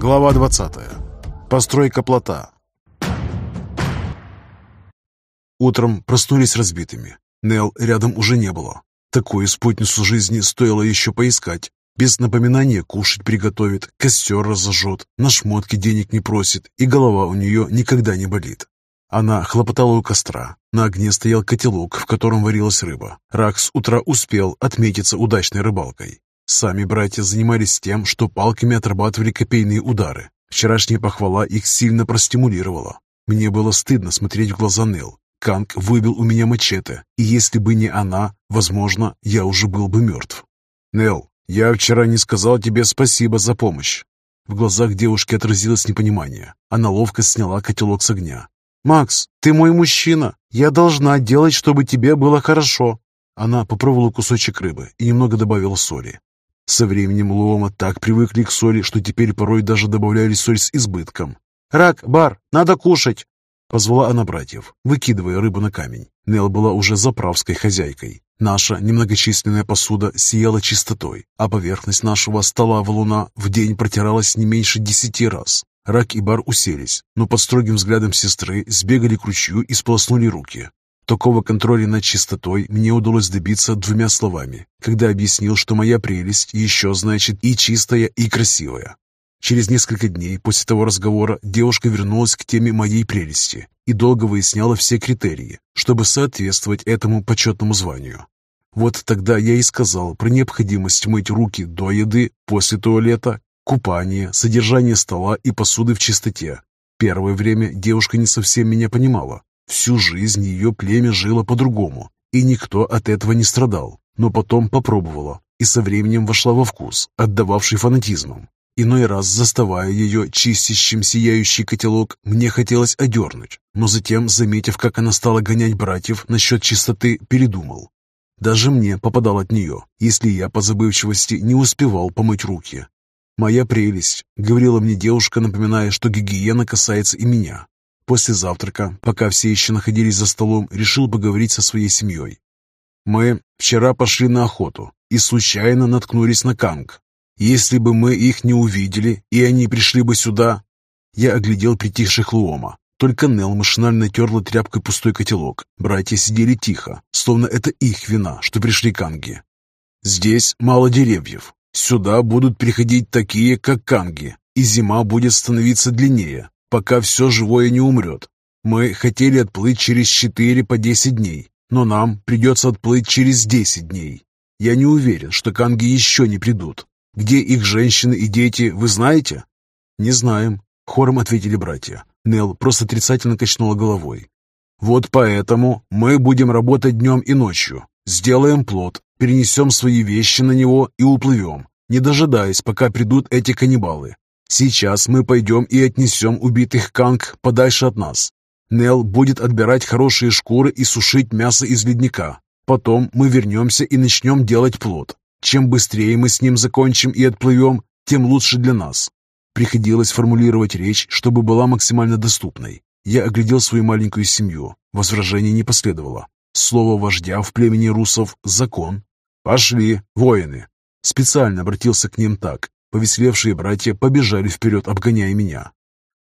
Глава 20. Постройка плота. Утром проснулись разбитыми. Нел рядом уже не было. Такую спутницу жизни стоило еще поискать. Без напоминания кушать приготовит, костер разожжет, на шмотки денег не просит, и голова у нее никогда не болит. Она хлопотала у костра. На огне стоял котелок, в котором варилась рыба. Рак с утра успел отметиться удачной рыбалкой. Сами братья занимались тем, что палками отрабатывали копейные удары. Вчерашняя похвала их сильно простимулировала. Мне было стыдно смотреть в глаза Нел. Канг выбил у меня мачете, и если бы не она, возможно, я уже был бы мертв. «Нел, я вчера не сказал тебе спасибо за помощь». В глазах девушки отразилось непонимание. Она ловко сняла котелок с огня. «Макс, ты мой мужчина. Я должна делать, чтобы тебе было хорошо». Она попробовала кусочек рыбы и немного добавила соли. Со временем Луома так привыкли к соли, что теперь порой даже добавляли соль с избытком. «Рак, бар, надо кушать!» Позвала она братьев, выкидывая рыбу на камень. Нел была уже заправской хозяйкой. Наша немногочисленная посуда сияла чистотой, а поверхность нашего стола валуна в день протиралась не меньше десяти раз. Рак и Бар уселись, но под строгим взглядом сестры сбегали к ручью и сполоснули руки. Такого контроля над чистотой мне удалось добиться двумя словами, когда объяснил, что моя прелесть еще значит и чистая, и красивая. Через несколько дней после того разговора девушка вернулась к теме моей прелести и долго выясняла все критерии, чтобы соответствовать этому почетному званию. Вот тогда я и сказал про необходимость мыть руки до еды, после туалета, купания, содержание стола и посуды в чистоте. Первое время девушка не совсем меня понимала, Всю жизнь ее племя жило по-другому, и никто от этого не страдал. Но потом попробовала, и со временем вошла во вкус, отдававший фанатизмом. Иной раз, заставая ее чистящим сияющий котелок, мне хотелось одернуть, но затем, заметив, как она стала гонять братьев насчет чистоты, передумал. Даже мне попадал от нее, если я по забывчивости не успевал помыть руки. «Моя прелесть», — говорила мне девушка, напоминая, что гигиена касается и меня. После завтрака, пока все еще находились за столом, решил поговорить со своей семьей. Мы вчера пошли на охоту и случайно наткнулись на Канг. Если бы мы их не увидели, и они пришли бы сюда... Я оглядел притихших Луома. Только Нел машинально терла тряпкой пустой котелок. Братья сидели тихо, словно это их вина, что пришли канги. Здесь мало деревьев. Сюда будут приходить такие, как канги, и зима будет становиться длиннее пока все живое не умрет. Мы хотели отплыть через 4 по 10 дней, но нам придется отплыть через 10 дней. Я не уверен, что канги еще не придут. Где их женщины и дети, вы знаете? Не знаем, хором ответили братья. Нел просто отрицательно качнула головой. Вот поэтому мы будем работать днем и ночью. Сделаем плод, перенесем свои вещи на него и уплывем, не дожидаясь, пока придут эти каннибалы. Сейчас мы пойдем и отнесем убитых канг подальше от нас. Нел будет отбирать хорошие шкуры и сушить мясо из ледника. Потом мы вернемся и начнем делать плод. Чем быстрее мы с ним закончим и отплывем, тем лучше для нас. Приходилось формулировать речь, чтобы была максимально доступной. Я оглядел свою маленькую семью. Возражений не последовало. Слово вождя в племени русов – закон. «Пошли, воины!» Специально обратился к ним так, Повеселевшие братья побежали вперед, обгоняя меня.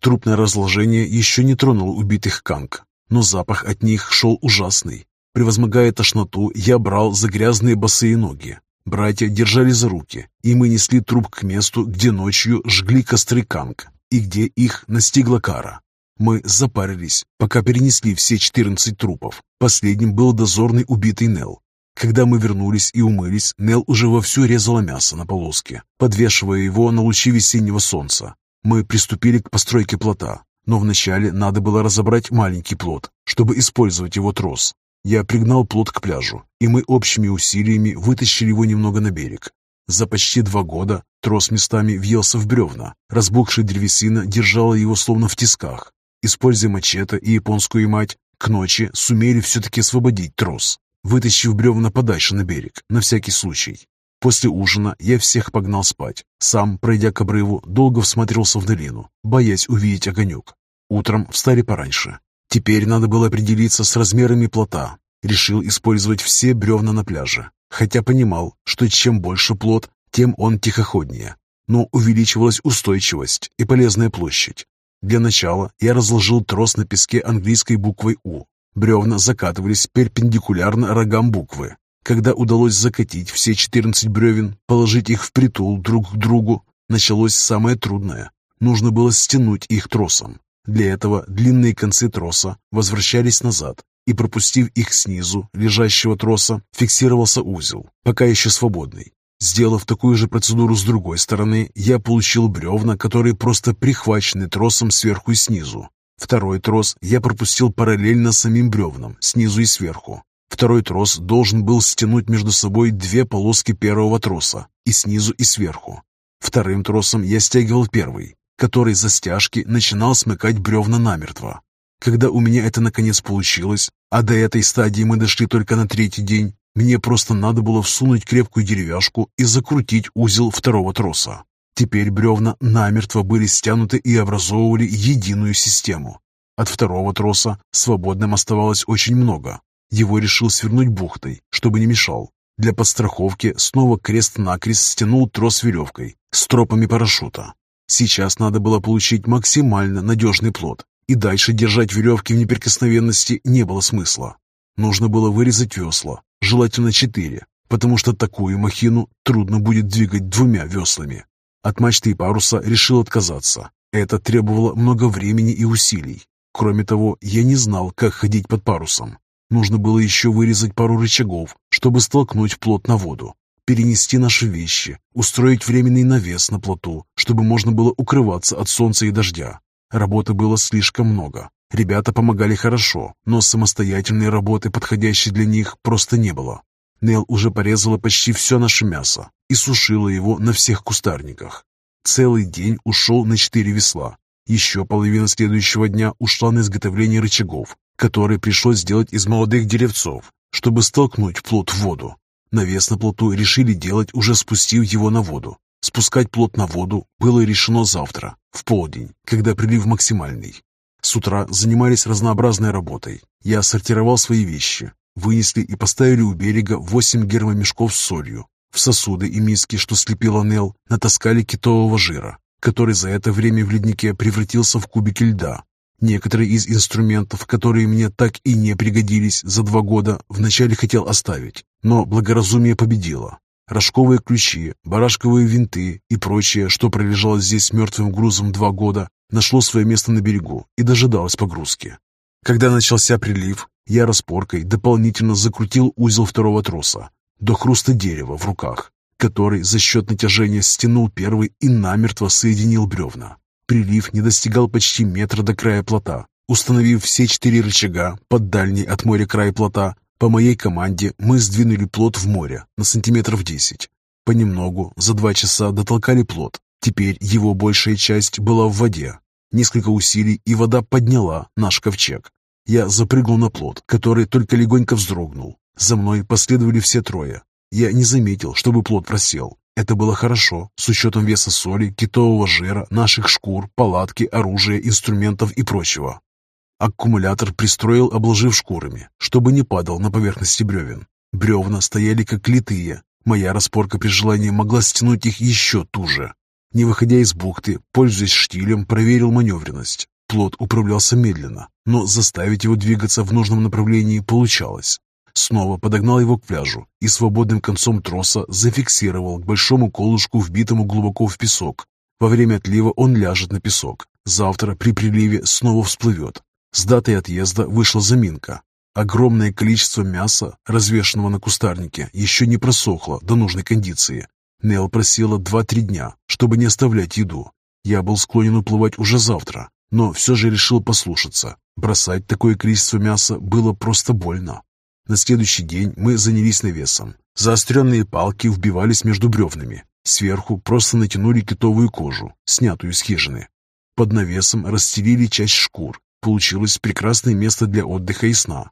Трупное разложение еще не тронуло убитых канг, но запах от них шел ужасный. Превозмогая тошноту, я брал за грязные босые ноги. Братья держали за руки, и мы несли труп к месту, где ночью жгли костры канг, и где их настигла кара. Мы запарились, пока перенесли все 14 трупов. Последним был дозорный убитый Нел. Когда мы вернулись и умылись, Нел уже вовсю резала мясо на полоске, подвешивая его на лучи весеннего солнца. Мы приступили к постройке плота, но вначале надо было разобрать маленький плот, чтобы использовать его трос. Я пригнал плот к пляжу, и мы общими усилиями вытащили его немного на берег. За почти два года трос местами въелся в бревна, разбухшая древесина держала его словно в тисках. Используя мачете и японскую мать, к ночи сумели все-таки освободить трос вытащив бревна подальше на берег, на всякий случай. После ужина я всех погнал спать. Сам, пройдя к обрыву, долго всматривался в долину, боясь увидеть огонек. Утром встали пораньше. Теперь надо было определиться с размерами плота. Решил использовать все бревна на пляже, хотя понимал, что чем больше плот, тем он тихоходнее. но увеличивалась устойчивость и полезная площадь. Для начала я разложил трос на песке английской буквой «У». Бревна закатывались перпендикулярно рогам буквы. Когда удалось закатить все 14 бревен, положить их в притул друг к другу, началось самое трудное. Нужно было стянуть их тросом. Для этого длинные концы троса возвращались назад, и, пропустив их снизу лежащего троса, фиксировался узел, пока еще свободный. Сделав такую же процедуру с другой стороны, я получил бревна, которые просто прихвачены тросом сверху и снизу. Второй трос я пропустил параллельно самим бревнам, снизу и сверху. Второй трос должен был стянуть между собой две полоски первого троса, и снизу, и сверху. Вторым тросом я стягивал первый, который за стяжки начинал смыкать бревна намертво. Когда у меня это наконец получилось, а до этой стадии мы дошли только на третий день, мне просто надо было всунуть крепкую деревяшку и закрутить узел второго троса. Теперь бревна намертво были стянуты и образовывали единую систему. От второго троса свободным оставалось очень много. Его решил свернуть бухтой, чтобы не мешал. Для подстраховки снова крест-накрест стянул трос веревкой с тропами парашюта. Сейчас надо было получить максимально надежный плод, и дальше держать веревки в неприкосновенности не было смысла. Нужно было вырезать весла, желательно четыре, потому что такую махину трудно будет двигать двумя веслами. От мачты и паруса решил отказаться. Это требовало много времени и усилий. Кроме того, я не знал, как ходить под парусом. Нужно было еще вырезать пару рычагов, чтобы столкнуть плот на воду, перенести наши вещи, устроить временный навес на плоту, чтобы можно было укрываться от солнца и дождя. Работы было слишком много. Ребята помогали хорошо, но самостоятельной работы, подходящей для них, просто не было. Нел уже порезала почти все наше мясо и сушила его на всех кустарниках. Целый день ушел на четыре весла. Еще половина следующего дня ушла на изготовление рычагов, которые пришлось сделать из молодых деревцов, чтобы столкнуть плот в воду. Навес на плоту решили делать, уже спустив его на воду. Спускать плот на воду было решено завтра, в полдень, когда прилив максимальный. С утра занимались разнообразной работой. Я сортировал свои вещи, Вынесли и поставили у берега восемь гермомешков с солью. В сосуды и миски, что слепила Нел, натаскали китового жира, который за это время в леднике превратился в кубики льда. Некоторые из инструментов, которые мне так и не пригодились за два года, вначале хотел оставить, но благоразумие победило. Рожковые ключи, барашковые винты и прочее, что пролежало здесь мертвым грузом два года, нашло свое место на берегу и дожидалось погрузки. Когда начался прилив, я распоркой дополнительно закрутил узел второго троса до хруста дерева в руках, который за счет натяжения стянул первый и намертво соединил бревна. Прилив не достигал почти метра до края плота. Установив все четыре рычага под дальний от моря край плота, по моей команде мы сдвинули плот в море на сантиметров десять. Понемногу, за два часа дотолкали плот. Теперь его большая часть была в воде. Несколько усилий, и вода подняла наш ковчег. Я запрыгнул на плот, который только легонько вздрогнул. За мной последовали все трое. Я не заметил, чтобы плот просел. Это было хорошо, с учетом веса соли, китового жира, наших шкур, палатки, оружия, инструментов и прочего. Аккумулятор пристроил, обложив шкурами, чтобы не падал на поверхности бревен. Бревна стояли как литые. Моя распорка при желании могла стянуть их еще туже. Не выходя из бухты, пользуясь штилем, проверил маневренность. Плот управлялся медленно, но заставить его двигаться в нужном направлении получалось. Снова подогнал его к пляжу и свободным концом троса зафиксировал к большому колышку, вбитому глубоко в песок. Во время отлива он ляжет на песок. Завтра при приливе снова всплывет. С датой отъезда вышла заминка. Огромное количество мяса, развешенного на кустарнике, еще не просохло до нужной кондиции. Нел просила два-три дня, чтобы не оставлять еду. Я был склонен уплывать уже завтра, но все же решил послушаться. Бросать такое количество мяса было просто больно. На следующий день мы занялись навесом. Заостренные палки вбивались между бревнами. Сверху просто натянули китовую кожу, снятую с хижины. Под навесом расстелили часть шкур. Получилось прекрасное место для отдыха и сна.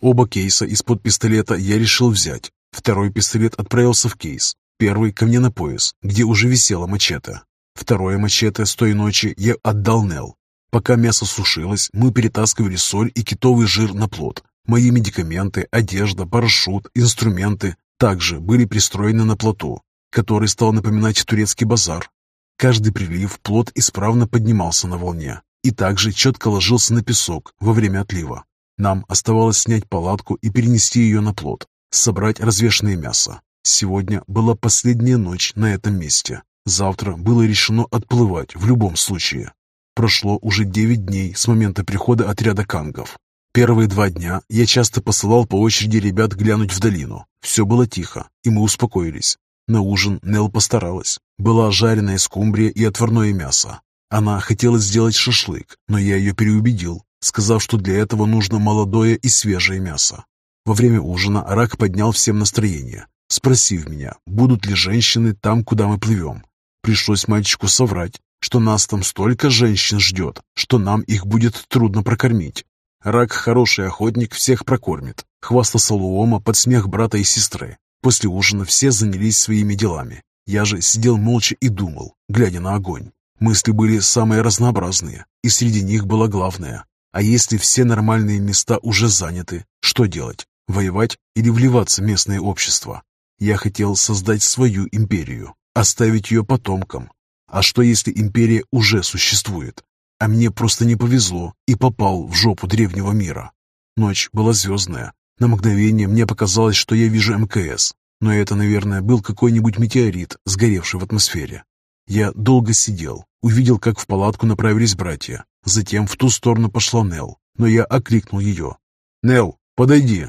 Оба кейса из-под пистолета я решил взять. Второй пистолет отправился в кейс. Первый ко мне на пояс, где уже висела мачете. Второе мачете с той ночи я отдал Нел. Пока мясо сушилось, мы перетаскивали соль и китовый жир на плот. Мои медикаменты, одежда, парашют, инструменты также были пристроены на плоту, который стал напоминать турецкий базар. Каждый прилив плот исправно поднимался на волне и также четко ложился на песок во время отлива. Нам оставалось снять палатку и перенести ее на плот, собрать развешенное мясо. Сегодня была последняя ночь на этом месте. Завтра было решено отплывать в любом случае. Прошло уже девять дней с момента прихода отряда кангов. Первые два дня я часто посылал по очереди ребят глянуть в долину. Все было тихо, и мы успокоились. На ужин Нел постаралась. Была жареная скумбрия и отварное мясо. Она хотела сделать шашлык, но я ее переубедил, сказав, что для этого нужно молодое и свежее мясо. Во время ужина Рак поднял всем настроение, спросив меня, будут ли женщины там, куда мы плывем. Пришлось мальчику соврать, что нас там столько женщин ждет, что нам их будет трудно прокормить. Рак хороший охотник, всех прокормит. Хвастался Луома под смех брата и сестры. После ужина все занялись своими делами. Я же сидел молча и думал, глядя на огонь. Мысли были самые разнообразные, и среди них было главное. А если все нормальные места уже заняты, что делать? Воевать или вливаться в местное общество? Я хотел создать свою империю, оставить ее потомкам. А что если империя уже существует? А мне просто не повезло и попал в жопу древнего мира. Ночь была звездная. На мгновение мне показалось, что я вижу МКС, но это, наверное, был какой-нибудь метеорит, сгоревший в атмосфере. Я долго сидел, увидел, как в палатку направились братья. Затем в ту сторону пошла Нел, но я окликнул ее. «Нел, подойди!»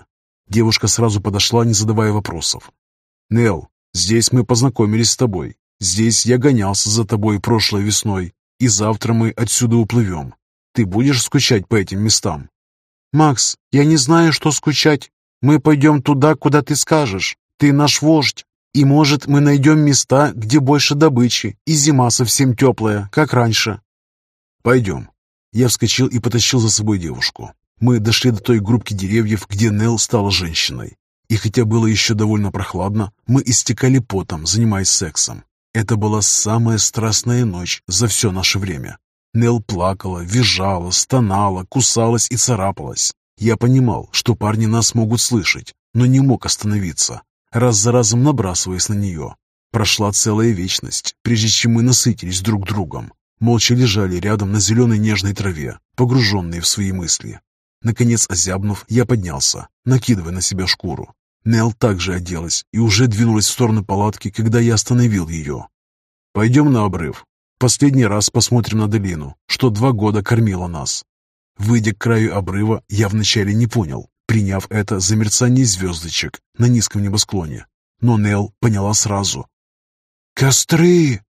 Девушка сразу подошла, не задавая вопросов. «Нел, здесь мы познакомились с тобой. Здесь я гонялся за тобой прошлой весной и завтра мы отсюда уплывем. Ты будешь скучать по этим местам?» «Макс, я не знаю, что скучать. Мы пойдем туда, куда ты скажешь. Ты наш вождь. И, может, мы найдем места, где больше добычи, и зима совсем теплая, как раньше». «Пойдем». Я вскочил и потащил за собой девушку. Мы дошли до той группки деревьев, где Нел стала женщиной. И хотя было еще довольно прохладно, мы истекали потом, занимаясь сексом. Это была самая страстная ночь за все наше время. Нел плакала, визжала, стонала, кусалась и царапалась. Я понимал, что парни нас могут слышать, но не мог остановиться, раз за разом набрасываясь на нее. Прошла целая вечность, прежде чем мы насытились друг другом. Молча лежали рядом на зеленой нежной траве, погруженные в свои мысли. Наконец, озябнув, я поднялся, накидывая на себя шкуру. Нел также оделась и уже двинулась в сторону палатки, когда я остановил ее. «Пойдем на обрыв. Последний раз посмотрим на долину, что два года кормила нас». Выйдя к краю обрыва, я вначале не понял, приняв это за мерцание звездочек на низком небосклоне. Но Нел поняла сразу. «Костры!»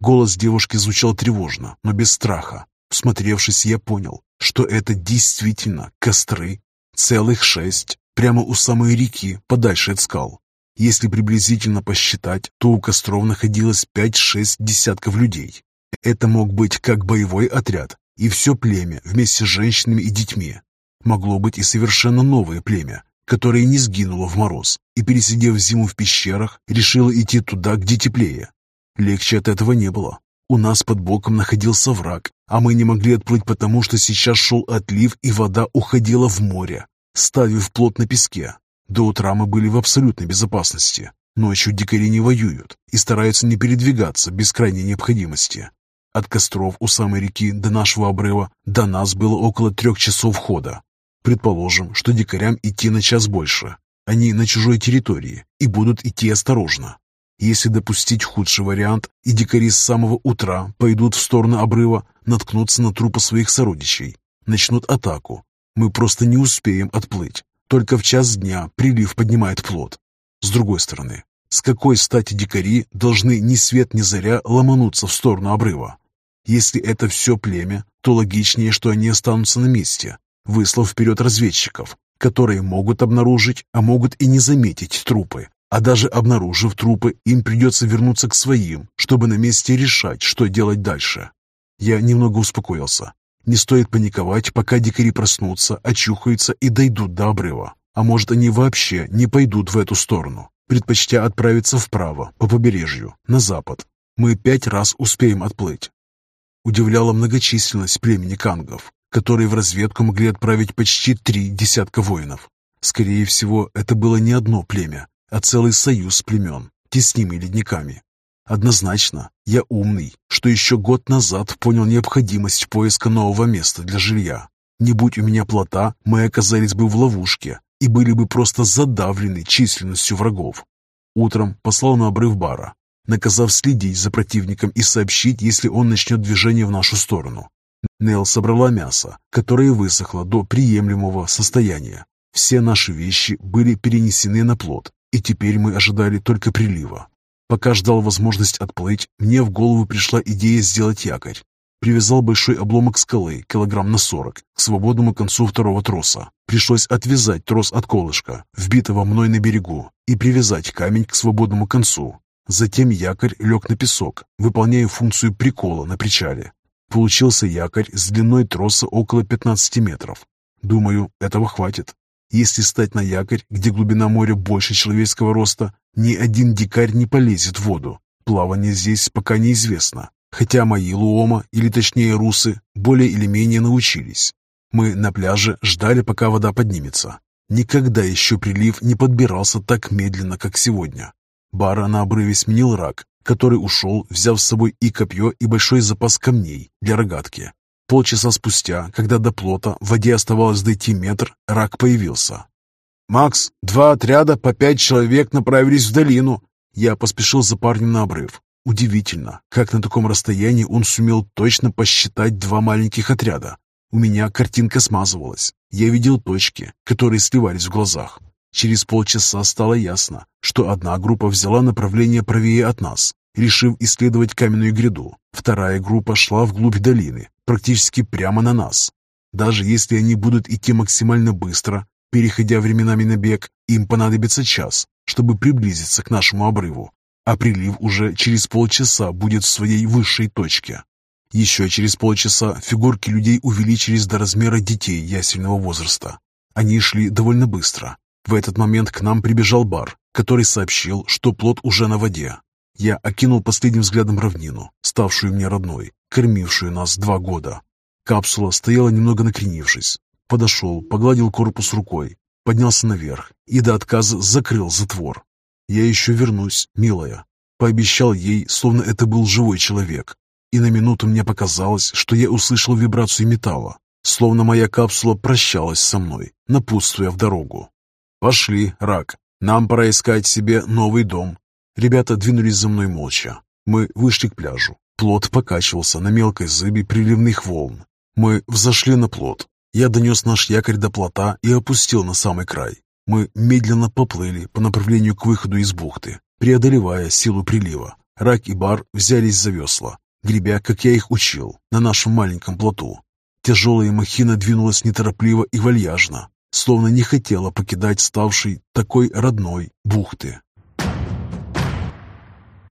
Голос девушки звучал тревожно, но без страха. Всмотревшись, я понял, что это действительно костры. Целых шесть, прямо у самой реки, подальше от скал. Если приблизительно посчитать, то у костров находилось 5-6 десятков людей. Это мог быть как боевой отряд, и все племя вместе с женщинами и детьми. Могло быть и совершенно новое племя, которое не сгинуло в мороз и, пересидев зиму в пещерах, решило идти туда, где теплее. Легче от этого не было. У нас под боком находился враг, а мы не могли отплыть потому, что сейчас шел отлив и вода уходила в море ставив плот на песке. До утра мы были в абсолютной безопасности. Ночью дикари не воюют и стараются не передвигаться без крайней необходимости. От костров у самой реки до нашего обрыва до нас было около трех часов хода. Предположим, что дикарям идти на час больше. Они на чужой территории и будут идти осторожно. Если допустить худший вариант, и дикари с самого утра пойдут в сторону обрыва, наткнутся на трупы своих сородичей, начнут атаку, мы просто не успеем отплыть. Только в час дня прилив поднимает плот. С другой стороны, с какой стати дикари должны ни свет ни заря ломануться в сторону обрыва? Если это все племя, то логичнее, что они останутся на месте, выслав вперед разведчиков, которые могут обнаружить, а могут и не заметить трупы. А даже обнаружив трупы, им придется вернуться к своим, чтобы на месте решать, что делать дальше. Я немного успокоился. Не стоит паниковать, пока дикари проснутся, очухаются и дойдут до обрыва. А может, они вообще не пойдут в эту сторону, предпочтя отправиться вправо, по побережью, на запад. Мы пять раз успеем отплыть. Удивляла многочисленность племени кангов, которые в разведку могли отправить почти три десятка воинов. Скорее всего, это было не одно племя, а целый союз племен, теснимый ледниками. Однозначно, я умный, что еще год назад понял необходимость поиска нового места для жилья. Не будь у меня плота, мы оказались бы в ловушке и были бы просто задавлены численностью врагов. Утром послал на обрыв бара, наказав следить за противником и сообщить, если он начнет движение в нашу сторону. Нел собрала мясо, которое высохло до приемлемого состояния. Все наши вещи были перенесены на плот, и теперь мы ожидали только прилива. Пока ждал возможность отплыть, мне в голову пришла идея сделать якорь. Привязал большой обломок скалы, килограмм на сорок, к свободному концу второго троса. Пришлось отвязать трос от колышка, вбитого мной на берегу, и привязать камень к свободному концу. Затем якорь лег на песок, выполняя функцию прикола на причале. Получился якорь с длиной троса около 15 метров. Думаю, этого хватит. Если стать на якорь, где глубина моря больше человеческого роста, ни один дикарь не полезет в воду. Плавание здесь пока неизвестно, хотя мои луома, или точнее русы, более или менее научились. Мы на пляже ждали, пока вода поднимется. Никогда еще прилив не подбирался так медленно, как сегодня. Бара на обрыве сменил рак, который ушел, взяв с собой и копье, и большой запас камней для рогатки. Полчаса спустя, когда до плота в воде оставалось дойти метр, рак появился. «Макс, два отряда по пять человек направились в долину». Я поспешил за парнем на обрыв. Удивительно, как на таком расстоянии он сумел точно посчитать два маленьких отряда. У меня картинка смазывалась. Я видел точки, которые сливались в глазах. Через полчаса стало ясно, что одна группа взяла направление правее от нас, решив исследовать каменную гряду. Вторая группа шла вглубь долины, практически прямо на нас. Даже если они будут идти максимально быстро, переходя временами на бег, им понадобится час, чтобы приблизиться к нашему обрыву, а прилив уже через полчаса будет в своей высшей точке. Еще через полчаса фигурки людей увеличились до размера детей ясельного возраста. Они шли довольно быстро. В этот момент к нам прибежал бар, который сообщил, что плод уже на воде. Я окинул последним взглядом равнину, ставшую мне родной, кормившую нас два года. Капсула стояла немного накренившись. Подошел, погладил корпус рукой, поднялся наверх и до отказа закрыл затвор. «Я еще вернусь, милая», — пообещал ей, словно это был живой человек. И на минуту мне показалось, что я услышал вибрацию металла, словно моя капсула прощалась со мной, напутствуя в дорогу. «Пошли, рак, нам пора искать себе новый дом». Ребята двинулись за мной молча. Мы вышли к пляжу. Плот покачивался на мелкой зыбе приливных волн. Мы взошли на плот. Я донес наш якорь до плота и опустил на самый край. Мы медленно поплыли по направлению к выходу из бухты, преодолевая силу прилива. Рак и бар взялись за весла, гребя, как я их учил, на нашем маленьком плоту. Тяжелая махина двинулась неторопливо и вальяжно, словно не хотела покидать ставшей такой родной бухты.